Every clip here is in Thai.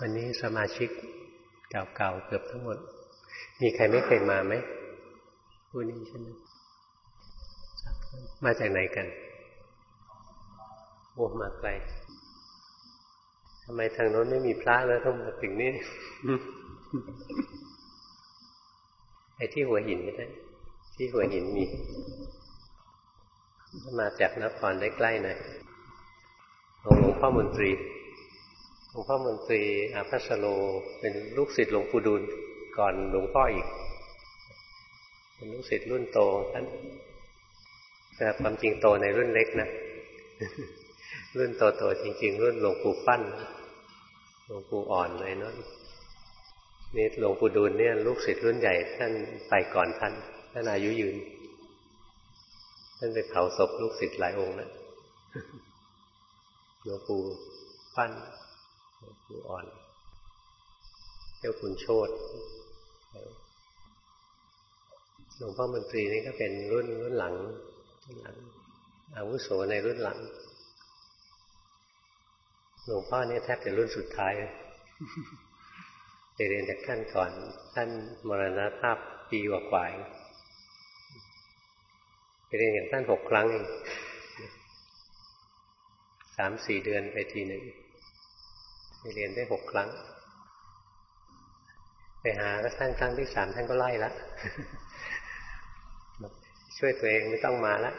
วันนี้สมาชิกเก่าๆเกือบทั้งหมด มีใครไม่เคยมาไหมผู้นี้ใช่ไหมมาจากไหนกันโอ้มาไกลทำไมทางโน้นไม่มีพระแล้วต้องมาถึงนี่ไอ้ที่หัวหินไม่ได้ที่หัวหินมี มาจากนครได้ใกล้หน่อยหลวงพ่อมนตรี ลวงพ่อมนตรีอาภัสโลเป็นลูกศิษย์หลวงปู่ดูลก่อนหลวงพ่ออีก เป็นลูกศิษย์รุ่นโตท่านแต่ความจริงโตในรุ่นเล็กนะรุ่นโตๆจริง ๆ รุ่นหลวงปู่ฟั่นหลวงปู่อ่อนเลยเนาะนี่หลวงปู่ดูลเนี่ย ลูกศิษย์รุ่นใหญ่ท่านไปก่อนท่านท่านอายุยืน ท่านไปเผาศพลูกศิษย์หลายองค์แล้วหลวงปู่ฟั่น หลวงปู่อ่อน เจ้าคุณโชตหลวงพ่อมนตรีนี่ก็เป็นรุ่นรุ่นหลังรุ่นหลัง อาวุโสในรุ่นหลัง หลวงพ่อนี่แทบจะรุ่นสุดท้ายไปเรียนจากท่านก่อน ท่านมรณภาพปีกว่าๆไปเรียนอย่างท่านหกครั้งเองสามสี่เดือนไปทีหนึ่ง ไปเรียนได้หกครั้ง ไปหาแล้วท่านครั้งที่สามท่านก็ไล่ละช่วยตัวเองไม่ต้องมาละ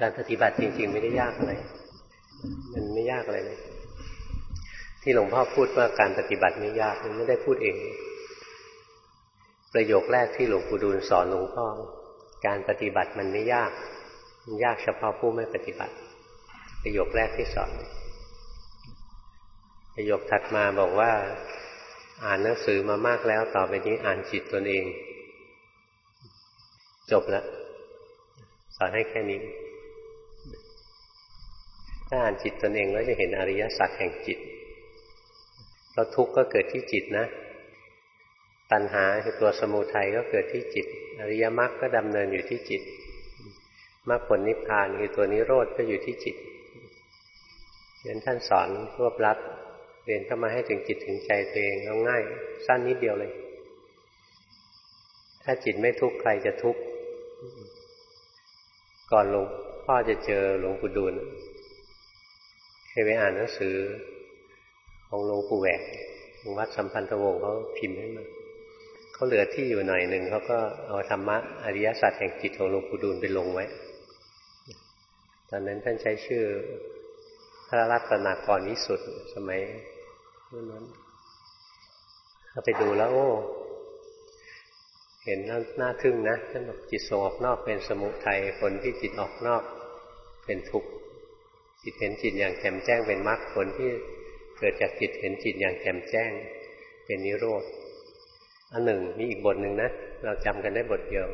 การปฏิบัติจริง ๆ ไม่ได้ยากอะไร มันไม่ยากอะไรเลย ที่หลวงพ่อพูดว่าการปฏิบัติไม่ยากมันไม่ได้พูดเอง ประโยคแรกที่หลวงปู่ดูลสอนหลวงพ่อ การปฏิบัติมันไม่ยาก มันยากเฉพาะผู้ไม่ปฏิบัติ ประโยคแรกที่สอนประโยคถัดมาบอกว่า อ่านหนังสือมามากแล้วต่อไปนี้อ่านจิตตนเอง จบแล้วสอนให้แค่นี้ ถ้าอ่านจิตตนเองแล้วจะเห็นอริยสัจแห่งจิตเราทุกข์ก็เกิดที่จิตนะ ตัณหาคือตัวสมุทัยก็เกิดที่จิต อริยมรรคก็ดำเนินอยู่ที่จิตมรรคผลนิพพานคือตัวนิโรธก็อยู่ที่จิต เรียนท่านสอนรวบรัดเรียนเข้ามาให้ถึงจิตถึงใจตัวเองง่าย สั้นนิดเดียวเลย ถ้าจิตไม่ทุกข์ใครจะทุกข์ก่อนหลวงพ่อจะเจอหลวงปู่ดูลยไปอ่านหนังสือ ของหลวงปู่แหวกของวัดสัมพันธวงศ์เขาพิมพ์ให้มาเขาเหลือที่อยู่หน่อยหนึ่งเขาก็เอาธรรมะอริยสัจแห่งจิตของหลวงปู่ดูลไปลงไว้ ตอนนั้นท่านใช้ชื่อ พระรัตนากรวิสุทธ์สมัยนั้นเขาไปดูแล้วโอ้ เห็นแล้วน่าทึ่งนะท่านบอกจิตส่งออกนอกเป็นสมุทัยผลที่จิตออกนอกเป็นทุกข์จิตเห็นจิตอย่างแจ่มแจ้งเป็นมรรคผลที่เกิดจากจิตเห็นจิตอย่างแจ่มแจ้ง เป็นนิโรธอันหนึ่งมีอีกบทหนึ่งนะ เราจำกันได้บทเดียว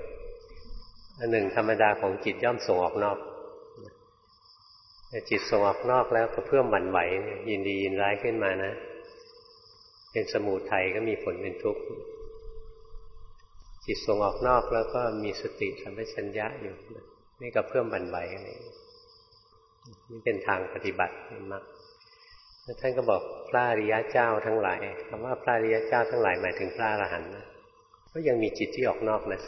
อันหนึ่งธรรมดาของจิตย่อมส่งออกนอก จิตส่งออกนอกแล้วก็เพื่อมหวั่นไหวยินดียินร้ายขึ้นมานะ เป็นสมูทัยก็มีผลเป็นทุกข์จิตส่งออกนอกแล้วก็มีสติสัมปชัญญะอยู่นี่ก็เพิ่มบันไหวอะไรนี่เป็นทางปฏิบัติมากท่านก็บอกพระอริยะเจ้าทั้งหลายคำว่าพระอริยะเจ้าทั้งหลายหมายถึงพระอรหันต์ก็ยังมีจิตที่ออกนอกนะ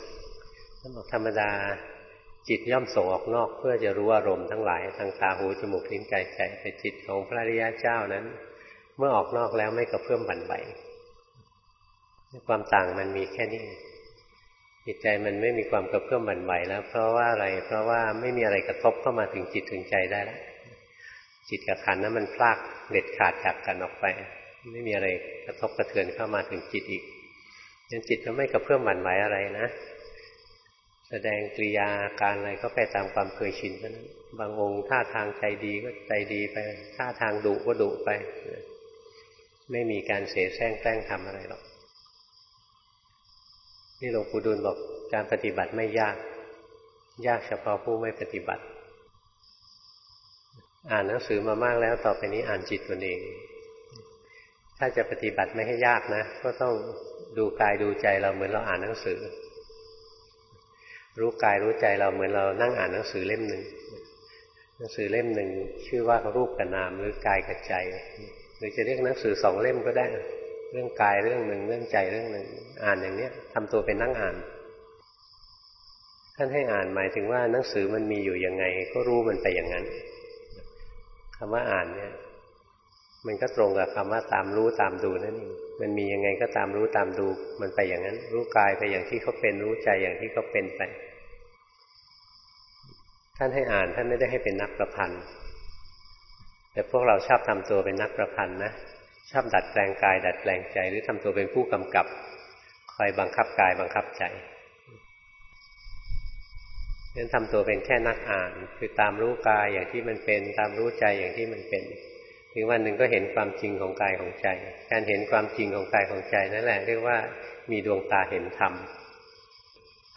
ท่านบอกธรรมดา จิตย่อมส่งออกนอกเพื่อจะรู้อารมณ์ทั้งหลายทางตาหูจมูกลิ้นกายใจแต่จิตของพระอริยะเจ้านั้น เมื่อออกนอกแล้วไม่กระเพื่อมบั่นไหวความต่างมันมีแค่นี้จิตใจมันไม่มีความกระเพื่อมบั่นไหวแล้ว เพราะว่าอะไรเพราะว่าไม่มีอะไรกระทบเข้ามาถึงจิตถึงใจได้แล้วจิตกับขันนั้นมันพลากเด็ดขาดจากกันออกไป ไม่มีอะไรกระทบกระเทือนเข้ามาถึงจิตอีกยังจิตก็ไม่กระเพื่อมบั่นไหวอะไรนะ แสดงกริยาการอะไรก็ไปตามความเคยชินเท่านั้นบางองค์ท่าทางใจดีก็ใจดีไป ท่าทางดุก็ดุไป ไม่มีการเสแสร้งแกล้งทำอะไรหรอก นี่หลวงปู่ดูลบอกการปฏิบัติไม่ยาก ยากเฉพาะผู้ไม่ปฏิบัติ อ่านหนังสือมามากแล้วต่อไปนี้อ่านจิตตนเอง ถ้าจะปฏิบัติไม่ให้ยากนะ ก็ต้องดูกายดูใจเราเหมือนเราอ่านหนังสือ รู้กายรู้ใจเราเหมือนเรานั่งอ่านหนังสือเล่มหนึ่งหนังสือเล่มหนึ่งชื่อว่ารูปกับนามหรือกายกับใจ หรือจะเรียกหนังสือสองเล่มก็ได้ เรื่องกายเรื่องหนึ่งเรื่องใจเรื่องหนึ่งอ่านอย่างเนี้ยทำตัวเป็นนั่งอ่าน ท่านให้อ่านหมายถึงว่าหนังสือมันมีอยู่ยังไง ก็รู้มันไปอย่างนั้นคำว่าอ่านเนี่ย มันก็ตรงกับคำว่าตามรู้ตามดูนั่นเองมันมียังไงก็ตามรู้ตามดู มันไปอย่างนั้น รู้กายไปอย่างที่เขาเป็นรู้ใจอย่างที่เขาเป็นไปท่านให้อ่านท่านไม่ได้ให้เป็นนักประพันธ์ แต่พวกเราชอบทำตัวเป็นนักประพันธ์นะชอบดัดแปลงกาย ดัดแปลงใจหรือทำตัวเป็นผู้กำกับคอยบังคับกายบังคับใจนั้นทำตัวเป็นแค่นักอ่าน คือตามรู้กายอย่างที่มันเป็น ตามรู้ใจอย่างที่มันเป็น ถึงวันหนึ่งก็เห็นความจริงของกายของใจ การเห็นความจริงของกายของใจนั่นแหละเรียกว่ามีดวงตาเห็นธรรม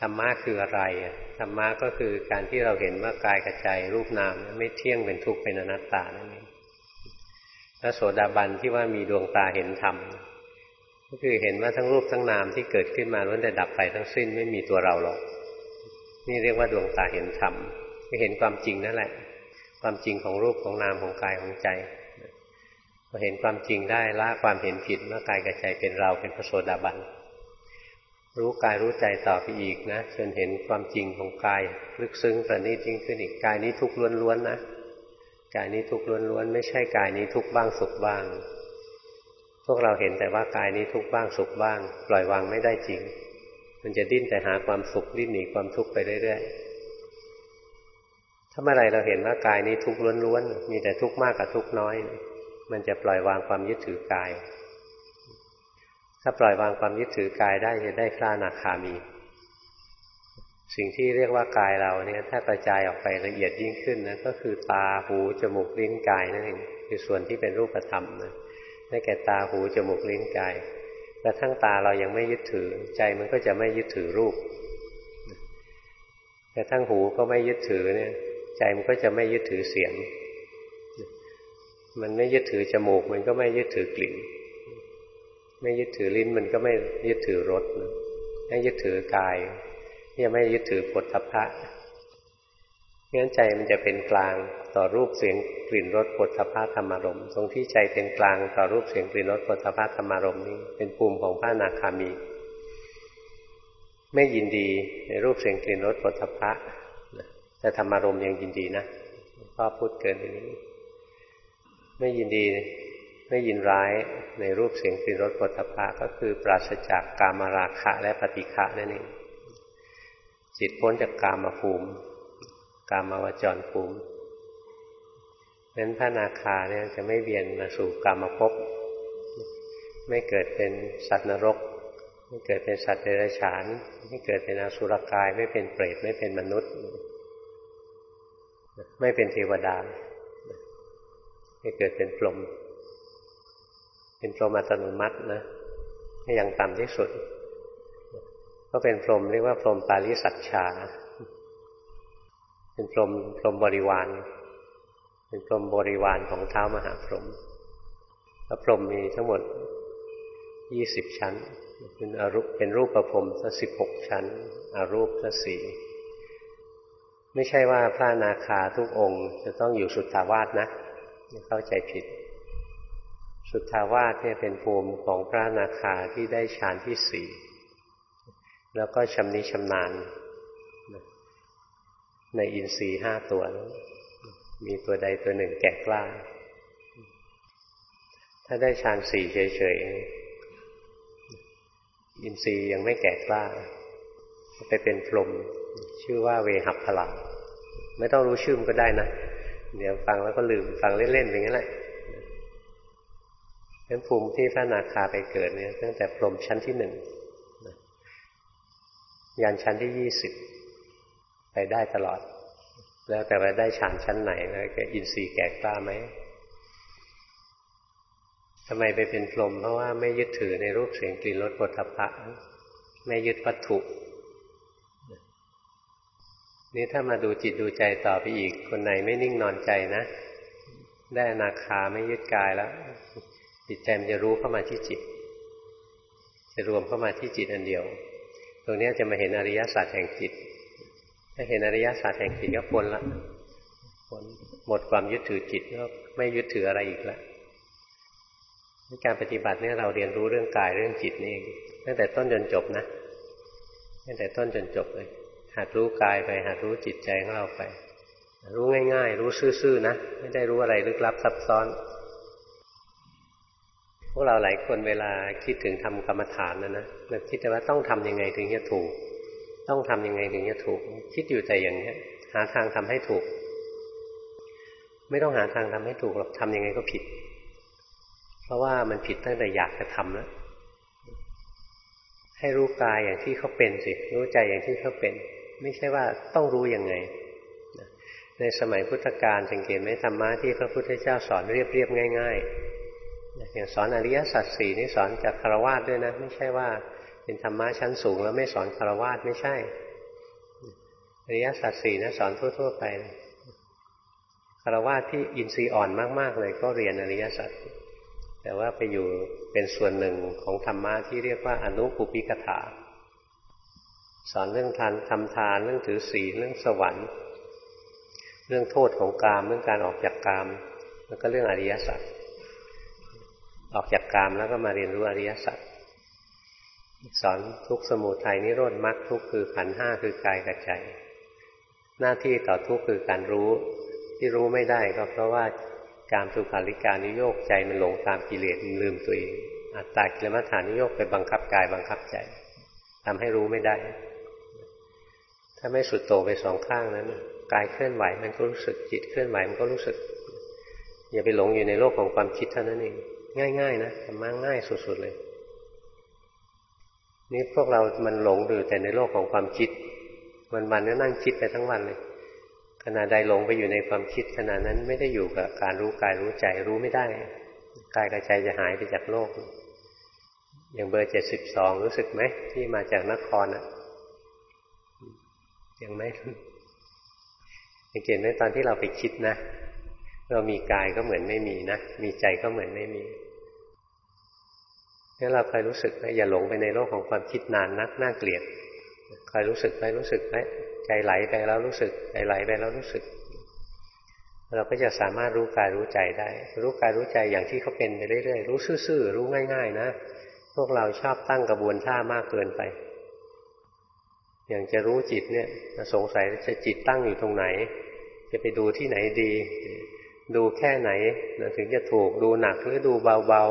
ธรรมะคืออะไรธรรมะก็คือการที่เราเห็นว่ากายกับใจรูปนามไม่เที่ยงเป็นทุกข์เป็นอนัตตานั่นเองพระโสดาบันที่ว่ามีดวงตาเห็นธรรมก็คือเห็นว่าทั้งรูปทั้งนามที่เกิดขึ้นมาล้วนแต่ดับไปทั้งสิ้นไม่มีตัวเราหรอกนี่เรียกว่าดวงตาเห็นธรรมก็เห็นความจริงนั่นแหละ ความจริงของรูปของนามของกายของใจ พอเห็นความจริงได้ละความเห็นผิดว่ากายกับใจเป็นเราเป็นพระโสดาบันรู้กายรู้ใจต่อไปอีกนะจนเห็นความจริงของกายลึกซึ้งประณีตยิ่งขึ้นอีกกายนี้ทุกข์ล้วนๆนะกายนี้ทุกข์ล้วนๆไม่ใช่กายนี้ทุกข์บ้างสุขบ้าง พวกเราเห็นแต่ว่ากายนี้ทุกข์บ้างสุขบ้าง ปล่อยวางไม่ได้จริง มันจะดิ้นแต่หาความสุขดิ้นหนีความทุกข์ไปเรื่อยๆถ้าเมื่อไรเราเห็นว่ากายนี้ทุกข์ล้วนๆมีแต่ทุกข์มากกับทุกข์น้อย มันจะปล่อยวางความยึดถือกาย ถ้าปล่อยวางความยึดถือกายได้จะได้พระนาคามี สิ่งที่เรียกว่ากายเราเนี่ยถ้ากระจายออกไปละเอียดยิ่งขึ้นนะก็คือตาหูจมูกลิ้นกายนั่นเองคือส่วนที่เป็นรูปธรรมนะได้แก่ตาหูจมูกลิ้นกายกระทั่งตาเรายังไม่ยึดถือ ใจมันก็จะไม่ยึดถือรูปกระทั่งหูก็ไม่ยึดถือเนี่ย ใจมันก็จะไม่ยึดถือเสียง มันไม่ยึดถือจมูก มันก็ไม่ยึดถือกลิ่น ไม่ยึดถือลิ้น มันก็ไม่ยึดถือรสไม่ยึดถือกายยังไม่ยึดถือผลทัพพะงั้นใจมันจะเป็นกลางต่อรูปเสียงกลิ่นรสผลทพะธรรมารมตรงที่ใจเป็นกลางต่อรูปเสียงกลิ่นรสผลทพะธรรมารมนี้ เป็นภูมิของพระนาคามี ไม่ยินดีในรูปเสียงกลิ่นรสผลทพะแต่ธรรมารมยังยินดีนะพ่อพูดเกินไปนี้ ไม่ยินดีไม่ยินร้ายในรูปเสียงกลิ่นรสผลทพะก็คือปราศจากกามาราคะและปฏิฆะนั่นเองจิตพ้นจากกามาภูมิ กามาวจรภูมิเนั้นพระนาคาเนี่ยจะไม่เวียนมาสู่กามภพไม่เกิดเป็นสัตว์นรก ไม่เกิดเป็นสัตว์เดรัจฉาน ไม่เกิดเป็นอสุรกาย ไม่เป็นเปรตไม่เป็นมนุษย์ ไม่เป็นเทวดา ไม่เกิดเป็นพรหมเป็นพรหมอัตโนมัตินะให้ย่างต่ำที่สุด ก็เป็นพรหมเรียกว่าพรหมปาริสัชชา เป็นพรหมพรหมบริวาร เป็นพรหมบริวารของเท้ามหาพรหมพระพรหมมีทั้งหมดยี่สิบชั้น เป็นอรูปเป็นรูปประพรมสักสิบหกชั้นอารูปสักสี่ไม่ใช่ว่าพระนาคาทุกองค์ จะต้องอยู่สุทธาวาสนะ เข้าใจผิด สุทธาวาสเนี่ยเป็นภูมิของพระนาคาที่ได้ฌานที่สี่แล้วก็ชำนิชำนาญในอินทรีห้าตัว มีตัวใดตัวหนึ่งแก่กล้า ถ้าได้ฌานสี่เฉยๆ อินทรีย์ยังไม่แก่กล้า ไปเป็นพรหมชื่อว่าเวหับพลังไม่ต้องรู้ชื่อมก็ได้นะ เดี๋ยวฟังแล้วก็ลืมฟังเล่นๆอย่างนี้แหละเพนภูมิที่พระนาคาไปเกิดเนี่ยตั้งแต่พรหมชั้นที่หนึ่งยันชั้นที่ยี่สิบไปได้ตลอด แล้วแต่ว่าได้ฌานชั้นไหนแล้วก็อินทรีย์แก่กล้าไหมทำไมไปเป็นพรหมเพราะว่าไม่ยึดถือในรูปเสียงกลิ่นรสปุถะพะไม่ยึดวัตถุ นี่ถ้ามาดูจิตดูใจต่อไปอีก คนไหนไม่นิ่งนอนใจนะ ได้อนาคาไม่ยึดกายแล้ว จิตใจมันจะรู้เข้ามาที่จิต จะรวมเข้ามาที่จิตอันเดียว ตรงนี้จะมาเห็นอริยสัจแห่งจิต ถ้าเห็นอริยสัจแห่งจิตก็พ้นละผลหมดความยึดถือจิตก็ไม่ยึดถืออะไรอีกแล้วการปฏิบัติเนี่ยเราเรียนรู้เรื่องกายเรื่องจิตนี่เองตั้งแต่ต้นจนจบนะตั้งแต่ต้นจนจบเลย หัดรู้กายไปหัดรู้จิตใจของเราไป รู้ง่าย ๆ รู้ซื่อๆนะไม่ได้รู้อะไรลึกลับซับซ้อน พวกเราหลายคนเวลาคิดถึงทำกรรมฐานนะนะเราคิดแต่ว่าต้องทํำยังไงถึงจะถูก ต้องทํำยังไงถึงจะถูก คิดอยู่แต่อย่างนี้หาทางทำให้ถูก ไม่ต้องหาทางทำให้ถูกหรอกทำยังไงก็ผิด เพราะว่ามันผิดตั้งแต่อยากจะทำแล้วให้รู้กายอย่างที่เขาเป็นสิ รู้ใจอย่างที่เขาเป็น ไม่ใช่ว่าต้องรู้ยังไง ในสมัยพุทธกาลสังเกตไหมธรรมะที่พระพุทธเจ้าสอนเรียบๆง่าย ๆ อย่างสอนอริยสัจสี่นี่สอนจากคารวะด้วยนะ ไม่ใช่ว่าเป็นธรรมะชั้นสูง แล้วไม่สอนคารวะไม่ใช่ อริยสัจสี่นะสอนทั่ว ๆ ไปคารวะที่อินทรีย์อ่อนมาก ๆ เลยก็เรียนอริยสัจแต่ว่าไปอยู่เป็นส่วนหนึ่งของธรรมะที่เรียกว่าอนุปุปิกถา สอนเรื่องทานทำทานเรื่องถือศีลเรื่องสวรรค์ เรื่องโทษของกามเรื่องการออกจากกาม แล้วก็เรื่องอริยสัจออกจากกามแล้วก็มาเรียนรู้อริยสัจสอนทุกสมุทัยนิโรธมรรคทุกคือขันห้าคือกายกับใจ หน้าที่ต่อทุกคือการรู้ที่รู้ไม่ได้ก็เพราะว่าการสุขาริการนิโยกใจมันหลงตามกิเลสลืมตัวเองอัตตากิลมัฐานนิโยกไปบังคับกายบังคับใจทำให้รู้ไม่ได้ ถ้าไม่สุดโต่งไปสองข้างนั้นกายเคลื่อนไหวมันก็รู้สึกจิตเคลื่อนไหวมันก็รู้สึก อย่าไปหลงอยู่ในโลกของความคิดเท่านั้นเองง่าย ๆ นะทำมาง่ายสุดๆเลย นี่พวกเรามันหลงอยู่แต่ในโลกของความคิดวันๆก็นั่งคิดไปทั้งวันเลยขณะใดหลงไปอยู่ในความคิดขณะนั้นไม่ได้อยู่กับการรู้กายรู้ใจรู้ไม่ได้กายกับใจจะหายไปจากโลก อย่างเบอร์เจ็ดสิบสองรู้สึกไหมที่มาจากนครอะ ยังไม่สังเกตไหมตอนที่เราไปคิดนะ เรามีกายก็เหมือนไม่มีนะ มีใจก็เหมือนไม่มีนี่เราคอยรู้สึกนะอย่าหลงไปในโลกของความคิดนานนักน่าเกลียดคอยรู้สึกไปรู้สึกไปใจไหลไปแล้วรู้สึกใจไหลไปแล้วรู้สึก เราก็จะสามารถรู้กายรู้ใจได้ รู้กายรู้ใจอย่างที่เขาเป็นไปเรื่อยๆรู้ซื่อๆรู้ง่าย ๆ นะ พวกเราชอบตั้งกระบวนท่ามากเกินไป อย่างจะรู้จิตเนี่ยสงสัยจะจิตตั้งอยู่ตรงไหน จะไปดูที่ไหนดี ดูแค่ไหนถึงจะถูกดูหนักหรือดูเบา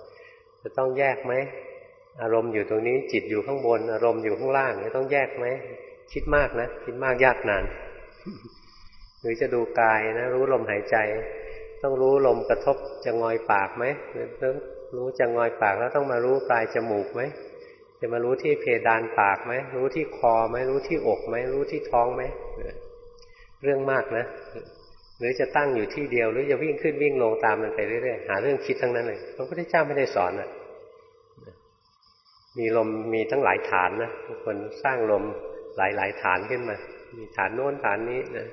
ๆจะต้องแยกไหมอารมณ์อยู่ตรงนี้จิตอยู่ข้างบน อารมณ์อยู่ข้างล่างต้องแยกไหมคิดมากนะคิดมากยากนานหรือจะดูกายนะ รู้ลมหายใจ ต้องรู้ลมกระทบจะงอยปากไหมหรือต้องรู้จะงอยปากแล้วต้องมารู้ปลายจมูกไหม จะมารู้ที่เพดานปากไหมรู้ที่คอไหมรู้ที่อกไหมรู้ที่ท้องไหมเรื่องมากนะ หรือจะตั้งอยู่ที่เดียว หรือจะวิ่งขึ้นวิ่งลงตามมันไปเรื่อยๆหาเรื่องคิดทั้งนั้นเลยพระพุทธเจ้าไม่ได้สอนอะมีลมมีทั้งหลายฐานนะคนสร้างลมหลายๆฐานขึ้นมา มีฐานโน้นฐานนี้นะ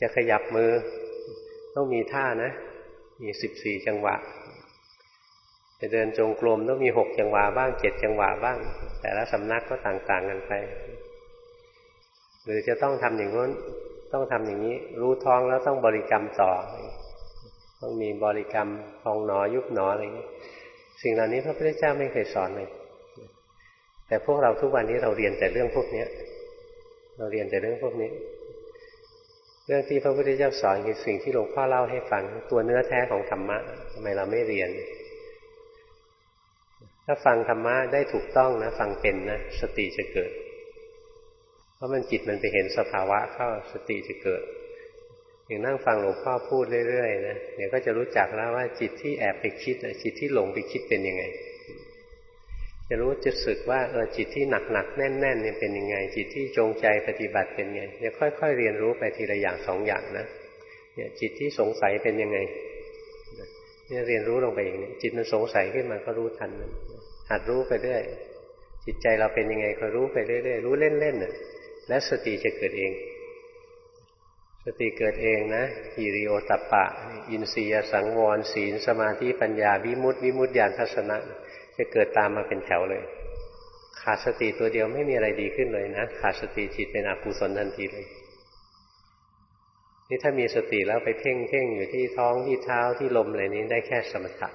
จะขยับมือต้องมีท่านะ มีสิบสี่จังหวะ จะเดินจงกรมต้องมีหกจังหวะบ้างเจ็ดจังหวะบ้าง แต่ละสำนักก็ต่างๆกันไป หรือจะต้องทำอย่างนู้นต้องทำอย่างนี้ รู้ท้องแล้วต้องบริกรรมต่อ ต้องมีบริกรรมพองหนอยุบหนออะไรอย่างนี้ สิ่งเหล่านี้พระพุทธเจ้าไม่เคยสอนเลยแต่พวกเราทุกวันนี้เราเรียนแต่เรื่องพวกนี้เราเรียนแต่เรื่องพวกนี้ เรื่องที่พระพุทธเจ้าสอนคือสิ่งที่หลวงพ่อเล่าให้ฟัง ตัวเนื้อแท้ของธรรมะทำไมเราไม่เรียน ถ้าฟังธรรมะได้ถูกต้องนะ ฟังเป็นนะ สติจะเกิด เพราะมันจิตมันไปเห็นสภาวะเข้าสติจะเกิด อย่างนั่งฟังหลวงพ่อพูดเรื่อยๆนะเดี๋ยวก็จะรู้จักแล้วว่าจิตที่แอบไปคิดจิตที่หลงไปคิดเป็นยังไง จะรู้จะสึกว่าเออจิตที่หนักหนักแน่นแน่นเนี่ยเป็นยังไง จิตที่จงใจปฏิบัติเป็นไงเนี่ยวค่อย ๆ เรียนรู้ไปทีละอย่างสองอย่างนะเนี่ยจิตที่สงสัยเป็นยังไงเนี่ยเรียนรู้ลงไปอย่างนี้จิตมันสงสัยขึ้นมาก็รู้ทัน หัดรู้ไปเรื่อยจิตใจเราเป็นยังไงก็รู้ไปเรื่อยๆรู้เล่นๆน่ะและสติจะเกิดเอง สติเกิดเองนะฮิริโอตัปปะ อินทรียสังวร ศีลสมาธิปัญญาวิมุตติวิมุตติญาณทัศนะ จะเกิดตามมาเป็นแถวเลย ขาดสติตัวเดียวไม่มีอะไรดีขึ้นเลยนะขาดสติจิตเป็นอกุศลทันทีเลย นี่ถ้ามีสติแล้วไปเพ่งเพ่งอยู่ที่ท้องที่เท้าที่ลมอะไรนี้ได้แค่สมถะ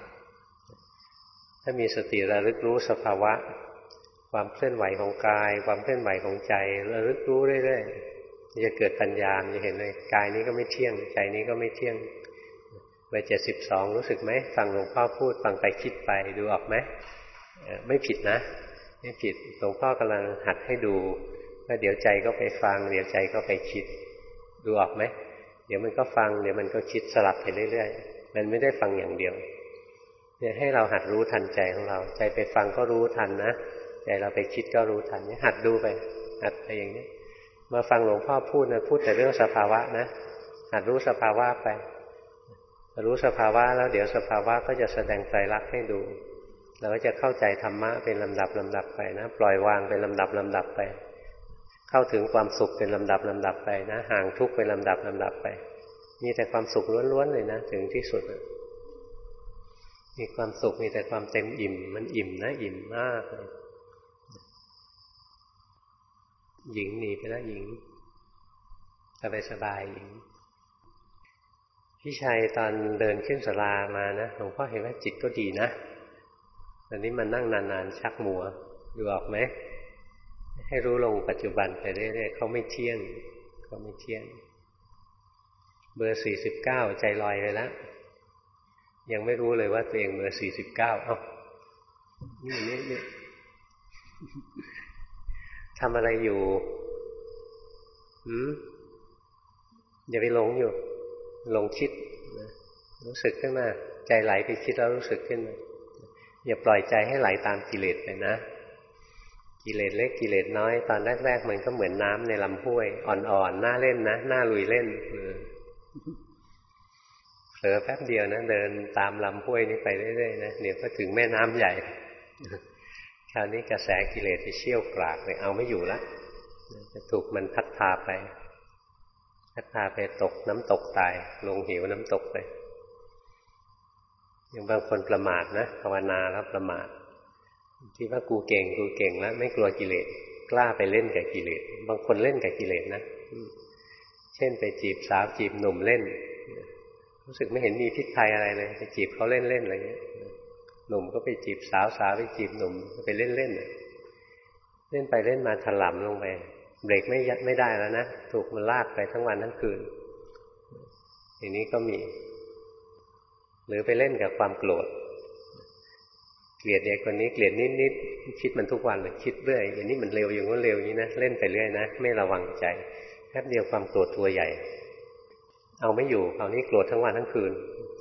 ถ้ามีสติระลึกรู้สภาวะ ความเคลื่อนไหวของกาย ความเคลื่อนไหวของใจระลึกรู้เรื่อยๆจะเกิดปัญญาจะเห็นเลยกายนี้ก็ไม่เที่ยง ใจนี้ก็ไม่เที่ยงไปเจ็ดสิบสองรู้สึกไหมฟังหลวงพ่อพูดฟังไปคิดไปดูออกไหมไม่ผิดนะ ไม่ผิดหลวงพ่อกำลังหัดให้ดูว่าเดี๋ยวใจก็ไปฟัง เดี๋ยวใจก็ไปคิด ดูออกไหมเดี๋ยวมันก็ฟัง เดี๋ยวมันก็คิดสลับไปเรื่อยๆ มันไม่ได้ฟังอย่างเดียว เนี่ยให้เราหัดรู้ทันใจของเรา ใจไปฟังก็รู้ทันนะใจเราไปคิดก็รู้ทันเนี่ยหัดดูไป หัดไปอย่างนี้มาฟังหลวงพ่อพูดนะพูดแต่เรื่องสภาวะนะหัดรู้สภาวะไป รู้สภาวะแล้วเดี๋ยวสภาวะก็จะแสดงใจรักให้ดู เราก็จะเข้าใจธรรมะเป็นลำดับลำดับไปนะ ปล่อยวางเป็นลำดับลำดับไป เข้าถึงความสุขเป็นลำดับลำดับไปนะ ห่างทุกข์เป็นลำดับลำดับไป มีแต่ความสุขล้วนๆเลยนะ ถึงที่สุด มีความสุขมีแต่ความเต็มอิ่ม มันอิ่มนะ อิ่มมากเลยหญิงหนีไปแล้วหญิงสบายสบายหญิงพี่ชัยตอนเดินขึ้นสลามานะหลวงพ่อเห็นว่าจิตก็ดีนะตอนนี้มันนั่งนานๆชักมัวดูออกไหมให้รู้ลงปัจจุบันไปเรื่อยๆเขาไม่เที่ยงเขาไม่เที่ยง เบอร์สี่สิบเก้าใจลอยไปแล้ว ยังไม่รู้เลยว่าตัวเองเบอร์สี่สิบเก้าเอ้านี่นี่นี่ทำอะไรอยู่หืมอย่าไปหลงอยู่ หลงคิดรู้สึกขึ้นมาใจไหลไปคิดแล้วรู้สึกขึ้นมาอย่าปล่อยใจให้ไหลตามกิเลสไปนะ กิเลสเล็กกิเลสน้อย ตอนแรกๆมันก็เหมือนน้ำในลำห้วย อ่อนๆน่าเล่นนะน่าลุยเล่น เผลอแป๊บเดียวนะเดินตามลำห้วยนี้ไปเรื่อยๆนะเดี๋ยวก็ถึงแม่น้ำใหญ่ คราวนี้กระแสกิเลสไปเชี่ยวกรากเลยเอาไม่อยู่ละจะถูกมันพัดพาไปพัดพาไปตกน้ำตกตาย ลงหิวน้ำตกไปอย่างบางคนประมาทนะภาวนาแล้วประมาทคิดว่ากูเก่งกูเก่งแล้ว ไม่กลัวกิเลสกล้าไปเล่นกับกิเลสบางคนเล่นกับกิเลสนะ เช่นไปจีบสาวจีบหนุ่มเล่น รู้สึกไม่เห็นมีพิษภัยอะไรเลยไปจีบเขาเล่นเล่นอะไรเงี้ยหนุ่มก็ไปจีบสาวสาวไปจีบหนุ่มไปเล่นเล่นเล่นไปเล่นมาถลำลงไปเบรกไม่ยัดไม่ได้แล้วนะถูกมันลากไปทั้งวันทั้งคืน อย่างนี้ก็มี หรือไปเล่นกับความโกรธเกลียดเด็กคนนี้เกลียดนิดๆคิดมันทุกวันเลยคิดเรื่อยอย่างนี้มันเร็วอย่างนู้นเร็วอย่างนี้นะเล่นไปเรื่อยนะไม่ระวังใจแค่เดียวความโกรธตัวใหญ่ เอาไม่อยู่คราวนี้โกรธทั้งวันทั้งคืน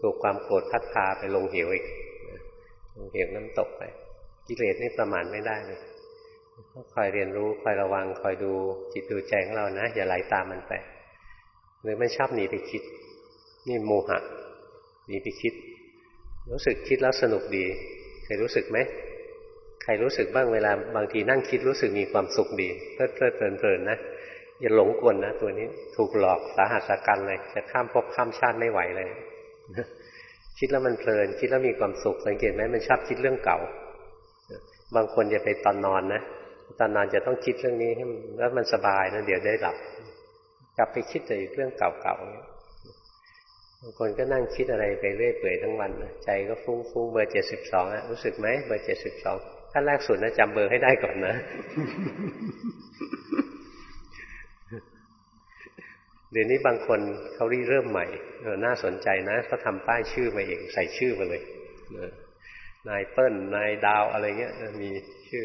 ถูกความโกรธพัดพาไปลงเหวอีกลงเหวน้ำตกไปกิเลสนี่ประมาณไม่ได้เลยต้องคอยเรียนรู้คอยระวังคอยดูจิตดูใจของเรานะ อย่าไหลาตามมันไปหรือไม่ชอบหนีไปคิด นี่โมหะหนีไปคิด รู้สึกคิดแล้วสนุกดีคยรู้สึกไหมใครรู้สึกบ้างเวลาบางทีนั่งคิดรู้สึกมีความสุขดีเพลิดเพลิดเพลินเพลินนะ อย่าหลงกลนะตัวนี้ถูกหลอกสาหัสกันเลยจะข้ามภพข้ามชาติไม่ไหวเลยคิดแล้วมันเพลิน คิดแล้วมีความสุขสังเกตไหมมันชอบคิดเรื่องเก่า บางคนจะไปตอนนอนนะตอนนอนจะต้องคิดเรื่องนี้ให้แล้วมันสบายนะเดี๋ยวได้หลับ กลับไปคิดแต่เรื่องเก่าๆบางคนก็นั่งคิดอะไรไปเรื่อยเปื่อยทั้งวันใจก็ฟุ้งฟุ้งเบอร์เจ็ดสิบสองอะรู้สึกไหมเบอร์เจ็ดสิบสองขั้นแรกสุดนะจำเบอร์ให้ได้ก่อนนะ เดี๋ยวนี้บางคนเขารีเริ่มใหม่เออน่าสนใจนะเขาทำป้ายชื่อมาเองใส่ชื่อมาเลยนายเปิ้ลนายดาวอะไรเงี้ยมีชื่อ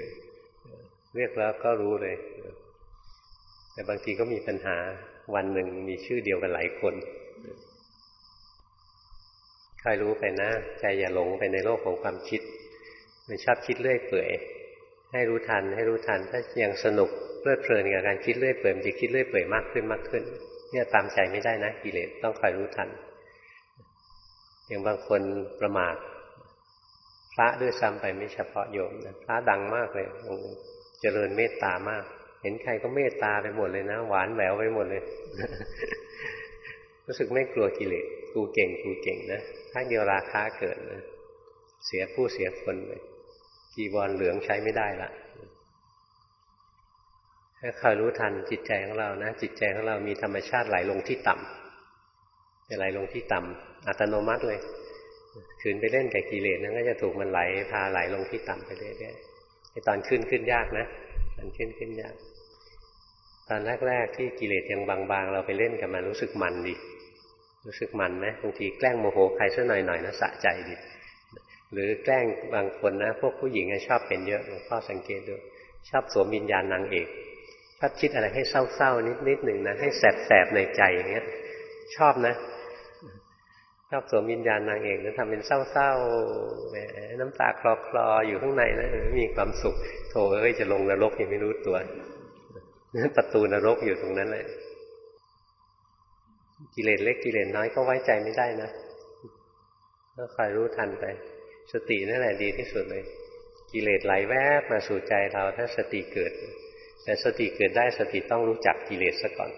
เรียกแล้วก็รู้เลย แต่บางทีก็มีปัญหาวันหนึ่งมีชื่อเดียวกันหลายคนคอยรู้ไปนะ ใจอย่าหลงไปในโลกของความคิด มันชอบคิดเรื่อยเปื่อย ให้รู้ทัน ให้รู้ทัน ถ้ายังสนุกเพลิดเพลินกับการคิดเรื่อยเปื่อยมันจะคิดเรื่อยเปื่อยมากขึ้นมากขึ้น เนี่ยตามใจไม่ได้นะกิเลสต้องคอยรู้ทัน อย่างบางคนประมาทพระด้วยซ้ำไปไม่เฉพาะโยมนะพระดังมากเลยเจริญเมตตามาก เห็นใครก็เมตตาไปหมดเลยนะ หวานแหววไปหมดเลย รู้สึกไม่กลัวกิเลสกูเก่งกูเก่งนะถ้าเดียวราคาเกิดนะเสียผู้เสียคนเลยจีวรเหลืองใช้ไม่ได้ละ ถ้าคอยรู้ทันจิตใจของเรานะ จิตใจของเรามีธรรมชาติไหลลงที่ต่จะไหลลงที่ต่ำอัตโนมัติเลยขืนไปเล่นกับกิเลสนั้นก็จะถูกมันไหลพาไหลลงที่ต่ำไปเรื่อยๆไอตอนขึ้นขึ้นยากนะตอนขึ้นขึ้นยาก ตอนแรกๆที่กิเลสยังบางๆ เราไปเล่นกับมันรู้สึกมันดีรู้สึกมันไหมบางทีแกล้งโมโหใครสักหน่อยๆนะสะใจดีหรือแกล้งบางคนนะ พวกผู้หญิงชอบเป็นเยอะหลวงพ่อสังเกตดูชอบสวมวิญญาณนางเอก ชอบคิดอะไรให้เศร้าๆนิดๆหนึ่งนะให้แสบๆในใจอย่างเงี้ย ชอบนะชอบสวมวิญญาณนางเอกแล้วทำเป็นเศร้าๆแหมน้ำตาคลอคลออยู่ข้างในนะมีความสุขโถเอ้ยจะลงนรกยังไม่รู้ตัวนั่นประตูนรกอยู่ตรงนั้นเลยกิเลสเล็กกิเลสน้อยก็ไว้ใจไม่ได้นะก็คอยรู้ทันไป สตินั่นแหละดีที่สุดเลย กิเลสไหลแวบมาสู่ใจเราถ้าสติเกิด แต่สติเกิดได้สติต้องรู้จักกิเลสซะก่อน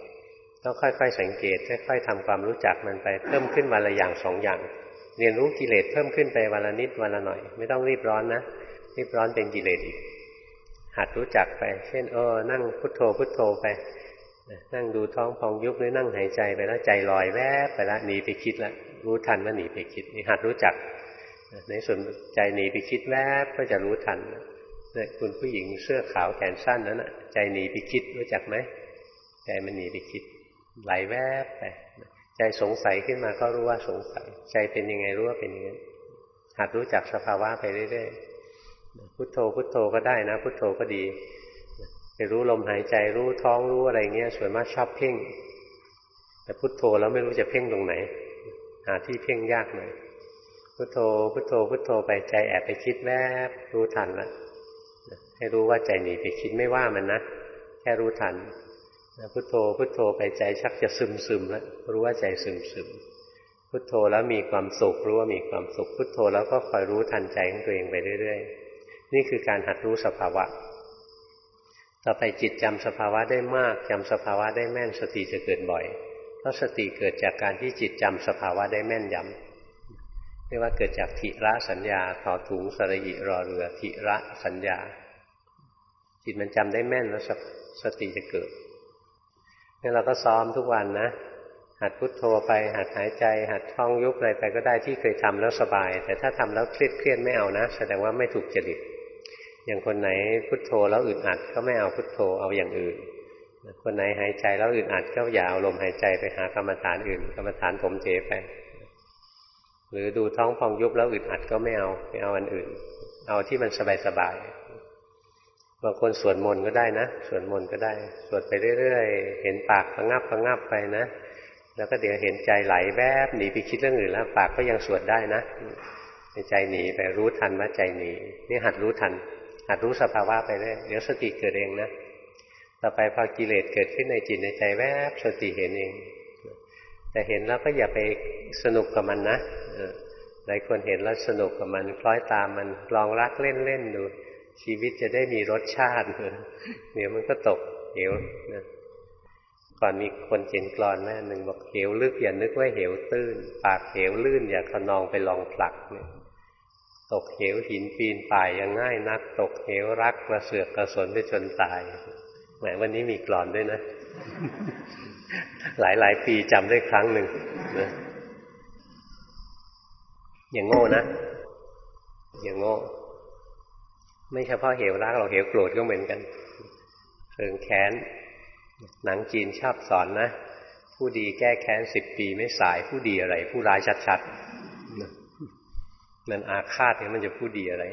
ต้องค่อยๆ สังเกตค่อยๆทำความรู้จักมันไปเพิ่มขึ้นวันละอย่างสองอย่าง เรียนรู้กิเลสเพิ่มขึ้นไปวันละนิดวันละหน่อย ไม่ต้องรีบร้อนนะรีบร้อนเป็นกิเลสอีก หัดรู้จักไป เช่นเออนั่งพุทโธพุทโธไปนั่งดูท้องพองยุบหรือนั่งหายใจไปแล้วใจลอยแวบไปแล้วหนีไปคิดล้วรู้ทันว่าหนีไปคิดนี่หัดรู้จัก ในส่วนใจหนีไปคิดแวบก็จะรู้ทันเนี่ยคุณผู้หญิงเสื้อขาวแขนสั้นนั้นอะใจหนีไปคิดรู้จักไหมใจมันหนีไปคิด ไหลแวบไปใจสงสัยขึ้นมาก็รู้ว่าสงสัย ใจเป็นยังไงรู้ว่าเป็นยังไงหัดรู้จักสภาวะไปเรื่อยๆพุทโธพุทโธก็ได้นะ พุทโธก็ดีไปรู้ลมหายใจรู้ท้องรู้อะไรเงี้ยส่วนมากชอบเพ่ง แต่พุทโธแล้วไม่รู้จะเพ่งตรงไหน หาที่เพ่งยากหน่อยพุทโธพุทโธพุทโธไปใจแอบไปคิดแวบรู้ทันล้ว ให้รู้ว่าใจหนีไปคิดไม่ว่ามันนะแค่รู้ทันพุทโธพุทโธไปใจชักจะซึมซึมแล้วรู้ว่าใจซึมซึมพุทโธแล้วมีความสุขรู้ว่ามีความสุขพุทโธแล้วก็คอยรู้ทันใจของตัวเองไปเรื่อยๆ นี่คือการหัดรู้สภาวะ ต่อไปจิตจำสภาวะได้มากจำสภาวะได้แม่นสติจะเกิดบ่อยเพราะสติเกิดจากการที่จิตจำสภาวะได้แม่นยำเรียกว่าเกิดจากทิระสัญญาถอถุงสระอิรอเรือทิระสัญญา จิตมันจำได้แม่นแล้วสติจะเกิดนี่เราก็ซ้อมทุกวันนะหัดพุดโทโธไป หัดหายใจ หัดท่องยุบอะไรไปก็ได้ที่เคยทำแล้วสบาย แต่ถ้าทำแล้วเครียดเครียดไม่เอานะแสดงว่าไม่ถูกจริตอย่างคนไหนพุทโธแล้วอึดอัดก็ไม่เอาพุทโธเอาอย่างอื่น คนไหนหายใจแล้วอึดอัดก็อย่าเอาลมหายใจไปหากรรมฐานอื่น กรรมฐานผมเทไป หรือดูท้องพองยุบแล้วอึดอัดก็ไม่เอาไม่เอาอันอื่น เอาที่มันสบายๆบาย บางคนสวดมนต์ก็ได้นะสวดมนต์ก็ได้ สวดไปเรื่อยๆ เห็นปากระงับระงับไปนะ แล้วก็เดี๋ยวเห็นใจไหลแวบหนีไปคิดเรื่องอื่นแล้ว ปากก็ยังสวดได้นะใจหนีไปรู้ทันว่าใจหนีนี่หัดรู้ทัน หัดรู้สภาวะไปเรื่อยเดี๋ยวสติเกิดเองนะต่อไปพอกิเลสเกิดขึ้นในจิตในใจแวบสติเห็นเอง แต่เห็นแล้วก็อย่าไปสนุกกับมันนะหลายคนเห็นแล้วสนุกกับมันคล้อยตามมันลองรักเล่นๆดู ชีวิตจะได้มีรสชาติเดี๋ยวมันก็ตกเหวนะก่อนมีคนเขียนกรอนแม่หนึ่งบอกเหวลึกอย่านึกว่าเหวตื้น ปากเหวลื่นอย่าขนองไปลองผลักเนี่ยตกเหวหินปีนป่ายยังง่ายนัก ตกเหวรักกระเสือกกระสนไปจนตายแหมวันนี้มีกรอนด้วยนะ หลายหลายปีจำได้ครั้งหนึ่งนะอย่างโง่นะอย่างโง่ ไม่เฉพาะเหวรักเราเหวโกรธก็เหมือนกันเริงแค้น หนังจีนชอบสอนนะ ผู้ดีแก้แค้นสิบปีไม่สายผู้ดีอะไร ผู้ร้ายชัดๆมันอาฆาตเนี่ยมันจะพูดดีอะไร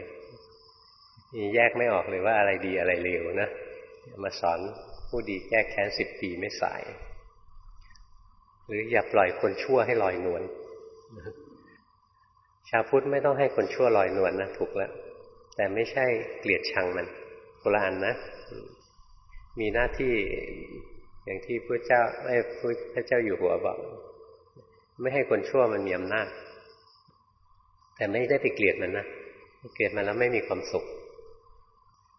แยกไม่ออกเลยว่าอะไรดีอะไรเลวนะมาสอนผู้ดีแก้แค้นสิบปีไม่สาย หรืออย่าปล่อยคนชั่วให้ลอยนวลชาวพุทธไม่ต้องให้คนชั่วลอยนวลนะถูกแล้ว แต่ไม่ใช่เกลียดชังมันโบราณนะ มีหน้าที่อย่างที่พระเจ้าไอ้พระเจ้าอยู่หัวบอก ไม่ให้คนชั่วมันมีอำนาจ แต่ไม่ได้ไปเกลียดมันนะเกลียดมันแล้วไม่มีความสุข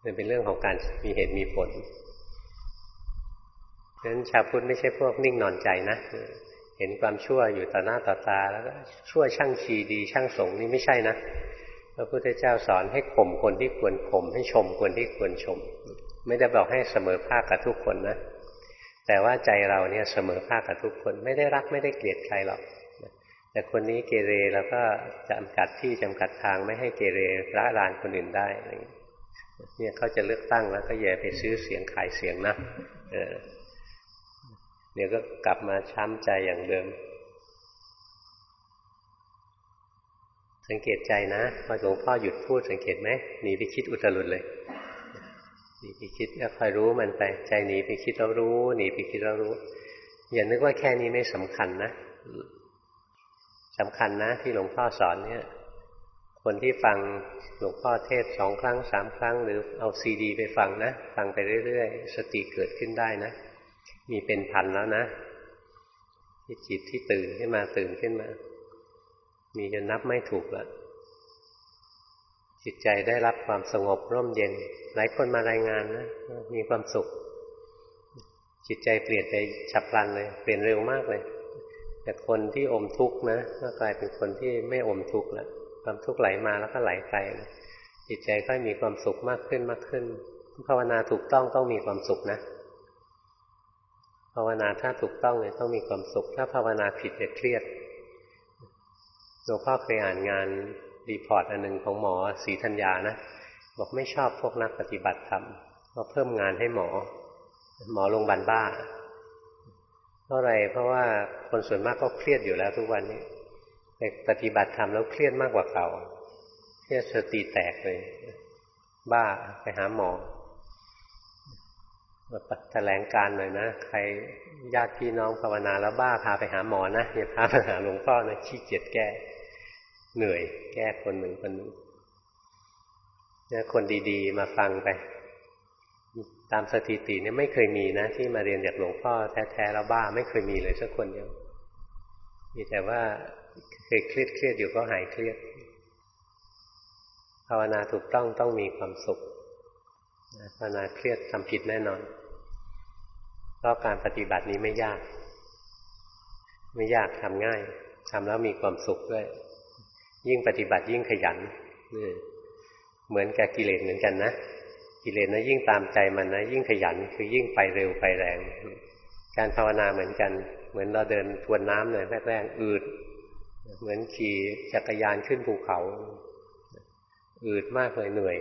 มันเป็นเรื่องของการมีเหตุมีผลฉะนั้นชาวพุทธไม่ใช่พวกนิ่งนอนใจนะเห็นความชั่วอยู่ต่อหน้าต่อตาแล้วก็ชั่วช่างชีดีช่างสงนี่ไม่ใช่นะ พระพุทธเจ้าสอนให้ข่มคนที่ควรข่มให้ชมคนที่ควรชม ไม่ได้บอกให้เสมอภาคกับทุกคนนะ แต่ว่าใจเราเนี่ยเสมอภาคกับทุกคน ไม่ได้รักไม่ได้เกลียดใครหรอกแต่คนนี้เกเรแล้วก็จำกัดที่จำกัดทางไม่ให้เกเรละลานคนอื่นได้อะไรอย่างนี้เนี่ยเขาจะเลือกตั้งแล้วก็อย่าไปซื้อเสียงขายเสียงนะเดี๋ยวก็กลับมาช้ำใจอย่างเดิม สังเกตใจนะพอหลวงพ่อหยุดพูดสังเกตไหมหนีไปคิดอุตรุดเลยหนีไปคิดแล้วคอยรู้มันไป ใจหนีไปคิดแล้วรู้หนีไปคิดแล้วรู้ อย่านึกว่าแค่นี้ไม่สำคัญนะสำคัญนะ ที่หลวงพ่อสอนเนี่ย คนที่ฟังหลวงพ่อเทศสองครั้งสามครั้ง หรือเอาซีดี ไปฟังนะฟังไปเรื่อยๆสติเกิดขึ้นได้นะมีเป็นพันแล้วนะที่จิตที่ตื่นขึ้นมาตื่นขึ้นมา มีจะนับไม่ถูกละจิตใจได้รับความสงบร่มเย็น หลายคนมารายงานนะมีความสุข จิตใจเปลี่ยนไปฉับพลันเลย เปลี่ยนเร็วมากเลยแต่คนที่อมทุกข์นะก็กลายเป็นคนที่ไม่อมทุกข์แล้วความทุกข์ไหลมาแล้วก็ไหลไปจิตใจก็มีความสุขมากขึ้นมากขึ้น ภาวนาถูกต้องต้องมีความสุขนะ ภาวนาถ้าถูกต้องเนี่ยต้องมีความสุข ถ้าภาวนาผิดจะเครียด หลวงพ่อเคยอ่านงาน report อันหนึ่งของหมอศรีธัญญานะบอกไม่ชอบพวกนักปฏิบัติธรรมก็เพิ่มงานให้หมอ หมอโรงพยาบาลบ้าเพราะอะไรเพราะว่าคนส่วนมากก็เครียดอยู่แล้วทุกวันนี้แต่ปฏิบัติธรรมแล้วเครียดมากกว่าเก่าเครียดสติแตกเลย บ้าไปหาหมอมาแถลงการหน่อยนะใครญาติพี่น้องภาวนาแล้วบ้าพาไปหาหมอนะอย่าพาไปหาหลวงพ่อนะขี้เกียจแก้ เหนื่อย แก้คนหนึ่งคนหนึ่งเนี่ยคนดีๆ มาฟังไป ตามสถิติเนี่ยไม่เคยมีนะ ที่มาเรียนจากหลวงพ่อแท้ๆแล้วบ้าไม่เคยมีเลยสักคนเดียวมีแต่ว่าเคยเครียดเครียดอยู่ก็หายเครียดภาวนาถูกต้องต้องมีความสุขภาวนาเครียดทำผิดแน่นอนเพราะการปฏิบัตินี้ไม่ยาก ไม่ยากทำง่ายทำแล้วมีความสุขด้วย ยิ่งปฏิบัติยิ่งขยันเหมือนกับกิเลสเหมือนกันนะกิเลสนะยิ่งตามใจมันนะยิ่งขยันคือยิ่งไปเร็วไปแรง การภาวนาเหมือนกัน เหมือนเราเดินทวนน้ำเลยแรกๆอืด เหมือนขี่จักรยานขึ้นภูเขา อืดมากเลยเหนื่อย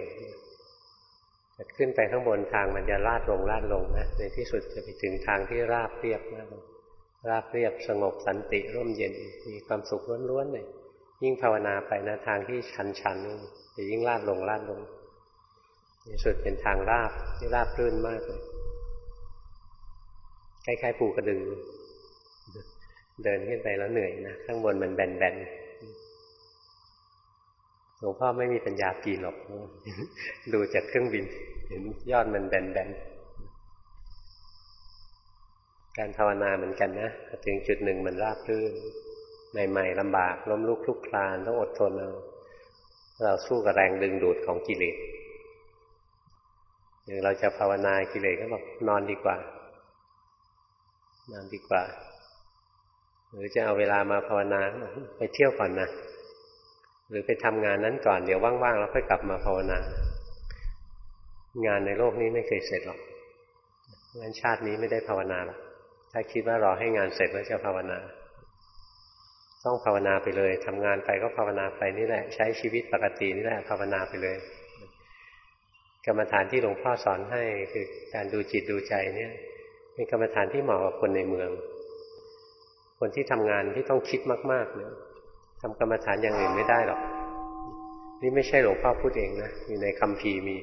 ขึ้นไปข้างบนทางมันจะลาดลงลาดลงนะในที่สุดจะไปถึงทางที่ราบเรียบมากราบเรียบสงบสันติร่มเย็นมีความสุขล้วนๆเลย ยิ่งภาวนาไปนะทางที่ชันชันจะยิ่งลาดลงลาดลงในสุดเป็นทางราบที่ราบรื่นมากเลยคล้ายๆปูกระดึง เดินขึ้นไปแล้วเหนื่อยนะข้างบนมันแบนๆหลวงพ่อไม่มีปัญญาปีนหรอก ดูจากเครื่องบิน เห็นยอดมันแบนๆการภาวนาเหมือนกันนะถึงจุดหนึ่งมันราบรื่น ใหม่ๆลำบากล้มลุกคลุกคลานต้องอดทนเอาเราสู้กับแรงดึงดูดของกิเลสอย่างเราจะภาวนากิเลสก็บอกนอนดีกว่า นอนดีกว่า หรือจะเอาเวลามาภาวนาไปเที่ยวก่อนนะหรือไปทำงานนั้นก่อนเดี๋ยวว่างๆแล้วค่อยกลับมาภาวนา งานในโลกนี้ไม่เคยเสร็จหรอกงั้นชาตินี้ไม่ได้ภาวนาหรอกถ้าคิดว่ารอให้งานเสร็จแล้วจะภาวนา ต้องภาวนาไปเลยทำงานไปก็ภาวนาไปนี่แหละ ใช้ชีวิตปกตินี่แหละภาวนาไปเลย กรรมฐานที่หลวงพ่อสอนให้คือการดูจิตดูใจเนี่ยเป็นกรรมฐานที่เหมาะกับคนในเมือง คนที่ทำงานที่ต้องคิดมาก ๆ เนี่ยทำกรรมฐานอย่างอื่นไม่ได้หรอก นี่ไม่ใช่หลวงพ่อพูดเองนะอยู่ในคำพีมี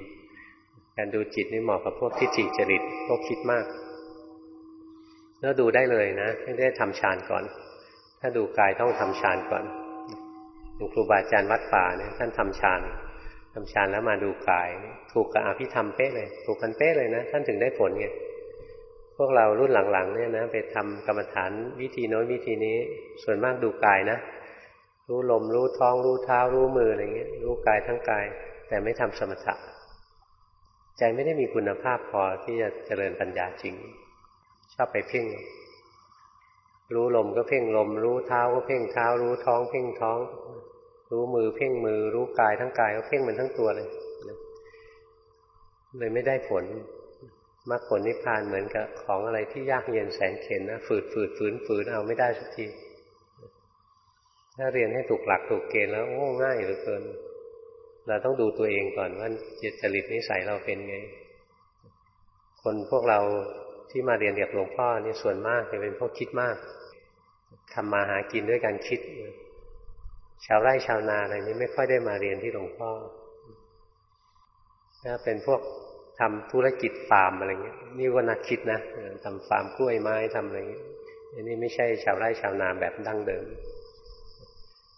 การดูจิตนี่เหมาะกับพวกทิฏฐิตจริตพวกคิดมาก แล้วดูได้เลยนะไม่ได้ทำฌานก่อน ถ้าดูกายต้องทำฌานก่อนหลวงครูบาอาจารย์วัดป่าเนี่ยท่านทำฌานทำฌานแล้วมาดูกาย ถูกกับอภิธรรมเป๊ะเลย ถูกกันเป๊ะเลยนะ ท่านถึงได้ผลไงพวกเรารุ่นหลังๆเนี่ยนะไปทำกรรมฐานวิธีโน้นวิธีนี้ ส่วนมากดูกายนะ รู้ลมรู้ท้องรู้เท้ารู้มืออะไรเงี้ยรู้กายทั้งกาย แต่ไม่ทำสมถะใจไม่ได้มีคุณภาพพอที่จะเจริญปัญญาจริง ชอบไปเพ่ง รู้ลมก็เพ่งลม รู้เท้าก็เพ่งเท้า รู้ท้องเพ่งท้อง รู้มือเพ่งมือ รู้กายทั้งกายก็เพ่งมันทั้งตัวเลยเลยไม่ได้ผลมรรคผลนิพพานเหมือนกับของอะไรที่ยากเย็นแสนเข็นนะฝืดฝืดฝืนฝืนเอาไม่ได้สักที ถ้าเรียนให้ถูกหลักถูกเกณฑ์แล้วโอ้ง่ายเหลือเกิน เราต้องดูตัวเองก่อนว่าจิตจริตนิสัยเราเป็นไง คนพวกเราที่มาเรียนเรียบหลวงพ่อนี่ส่วนมากจะเป็นพวกคิดมาก ทำมาหากินด้วยการคิด ชาวไร่ชาวนาอะไรนี้ไม่ค่อยได้มาเรียนที่หลวงพ่อถ้าเป็นพวกทำธุรกิจฟาร์มอะไรเงี้ยนี่ว่านักคิดนะทำฟาร์มกล้วยไม้ทำอะไรเงี้ยอันนี้ไม่ใช่ชาวไร่ชาวนาแบบดั้งเดิม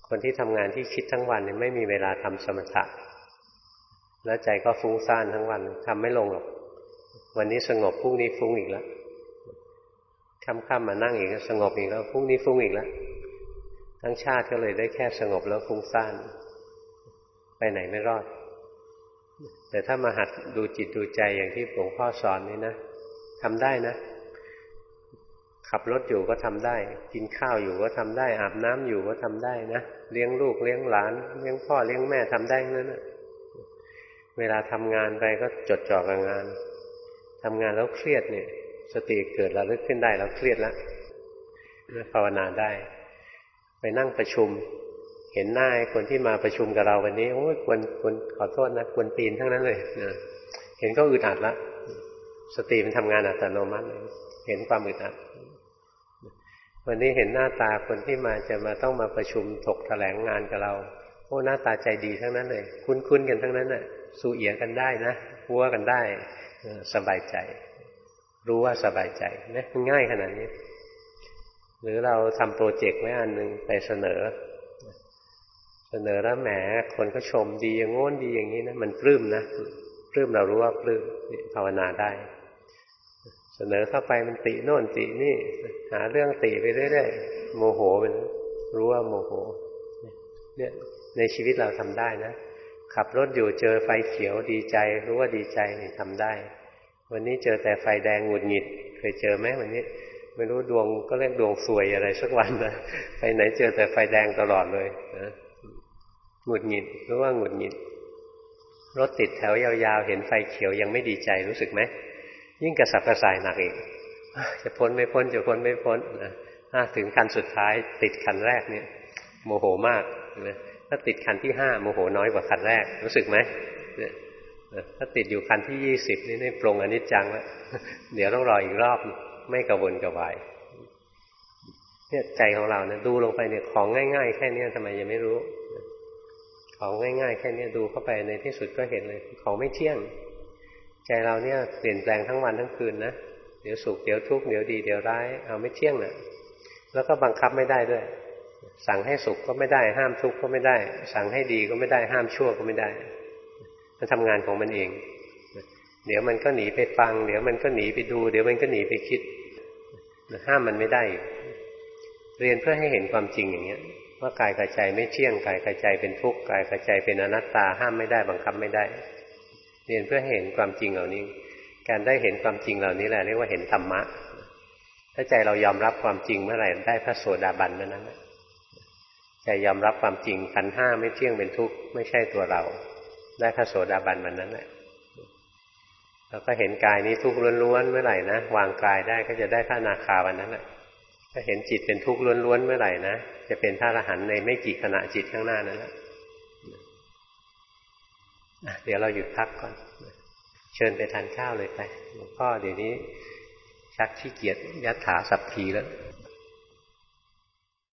คนที่ทำงานที่คิดทั้งวันเนี่ยไม่มีเวลาทำสมถะ แล้วใจก็ฟุ้งซ่านทั้งวันทำไม่ลงหรอก วันนี้สงบพรุ่งนี้ฟุ้งอีกแล้ว ค่ำๆมานั่งอีกสงบอีกแล้วพรุ่งนี้ฟุ้งอีกแล้วทั้งชาติก็เลยได้แค่สงบแล้วฟุ้งซ่านไปไหนไม่รอด แต่ถ้ามาหัดดูจิตดูใจอย่างที่หลวงพ่อสอนนี่นะทำได้นะ ขับรถอยู่ก็ทำได้ กินข้าวอยู่ก็ทำได้ อาบน้ำอยู่ก็ทำได้นะเลี้ยงลูกเลี้ยงหลาน เลี้ยงพ่อเลี้ยงแม่ทำได้นั่นนะเวลาทำงานไปก็จดจ่อกับงานทำงานแล้วเครียดเนี่ย สติเกิดระลึกขึ้นได้แล้วเครียดแล้วภาวนาได้ ไปนั่งประชุม เห็นหน้าคนที่มาประชุมกับเราวันนี้โอ้ยควรควรขอโทษนะควรปีนทั้งนั้นเลยนะเห็นก็อึดอัดละสติมันทำงานอัตโนมัติเห็นความอึดอัดวันนี้เห็นหน้าตาคนที่มาจะมาต้องมาประชุมถกแถลงงานกับเราโอ้หน้าตาใจดีทั้งนั้นเลย คุ้นๆกันทั้งนั้นน่ะ สูเอียกันได้นะพัวกันได้สบายใจ รู้ว่าสบายใจนะง่ายขนาดนี้ หรือเราทำโปรเจกต์ไว้อันหนึ่งไปเสนอ เสนอแล้วแหมคนก็ชมดีอย่างง้นดีอย่างนี้นะมันปลื้มนะปลื้มเรารู้ว่าปลื้มภาวนาได้ เสนอเข้าไปมันติโน่นตินี่ หาเรื่องติไปเรื่อยๆโมโหมันรู้ว่าโมโห เนี่ยในชีวิตเราทำได้นะขับรถอยู่เจอไฟเขียวดีใจ รู้ว่าดีใจนี่ทำได้ วันนี้เจอแต่ไฟแดงหงุดหงิด เคยเจอไหมวันนี้ ไม่รู้ดวงก็เรียกดวงสวยอะไรสักวันนะไปไหนเจอแต่ไฟแดงตลอดเลยนะหงุดหงิดรู้ว่าหงุดหงิด รถติดแถวยาวๆ เห็นไฟเขียวยังไม่ดีใจรู้สึกไหมยิ่งกระสับกระส่ายหนักอีกจะพ้นไม่พ้นจะพ้นไม่พ้นนะถึงคันสุดท้ายติดคันแรกเนี่ย โมโหมากนะถ้าติดคันที่ห้าโมโหน้อยกว่าคันแรกรู้สึกไหม ถ้าติดอยู่คันที่ยี่สิบนี่นี่ปรงอนิจจังแล้วเดี๋ยวต้องรออีกรอบไม่กระวนกระวายเนี่ยใจของเราเนี่ยดูลงไปเนี่ยของง่าย ๆ แค่นี้ทำไมยังไม่รู้ ของง่าย ๆ แค่นี้ดูเข้าไปในที่สุดก็เห็นเลย ของไม่เที่ยง ใจเราเนี่ยเปลี่ยนแปลงทั้งวันทั้งคืนนะเดี๋ยวสุขเดี๋ยวทุกข์เดี๋ยวดีเดี๋ยวร้ายเอาไม่เที่ยงนะ่ะแล้วก็บังคับไม่ได้ด้วย สั่งให้สุขก็ไม่ได้ ห้ามทุกข์ก็ไม่ได้ สั่งให้ดีก็ไม่ได้ห้ามชั่วก็ไม่ได้ มันทำงานของมันเอง เดี๋ยวมันก็หนีไปฟัง เดี๋ยวมันก็หนีไปดู เดี๋ยวมันก็หนีไปคิด ห้ามมันไม่ได้ เรียนเพื่อให้เห็นความจริงอย่างเนี้ย ว่ากายกับใจไม่เที่ยง กายกับใจเป็นทุกข์ กายกับใจเป็นอนัตตา ห้ามไม่ได้ บังคับไม่ได้ เรียนเพื่อเห็นความจริงเหล่านี้ การได้เห็นความจริงเหล่านี้แหละเรียกว่าเห็นธรรมะ ถ้าใจเรายอมรับความจริงเมื่อไหร่ได้พระโสดาบันเมื่อนั้นใจยอมรับความจริงขันห้าไม่เที่ยงเป็นทุกข์ไม่ใช่ตัวเรา ได้พระโสดาบันมันนั้นแหละแล้วก็เห็นกายนี้ทุกข์ล้วนๆเมื่อไหร่นะวางกายได้ก็จะได้พระนาคาวันนั้นแหละถ้าเห็นจิตเป็นทุกข์ล้วนๆเมื่อไหร่นะจะเป็นพระอรหันต์ในไม่กี่ขณะจิตข้างหน้านั้นแหละเดี๋ยวเราหยุดพักก่อนเชิญไปทานข้าวเลยไปหลวงพ่อเดี๋ยวนี้ชักขี้เกียจยัดถาสับทีแล้ว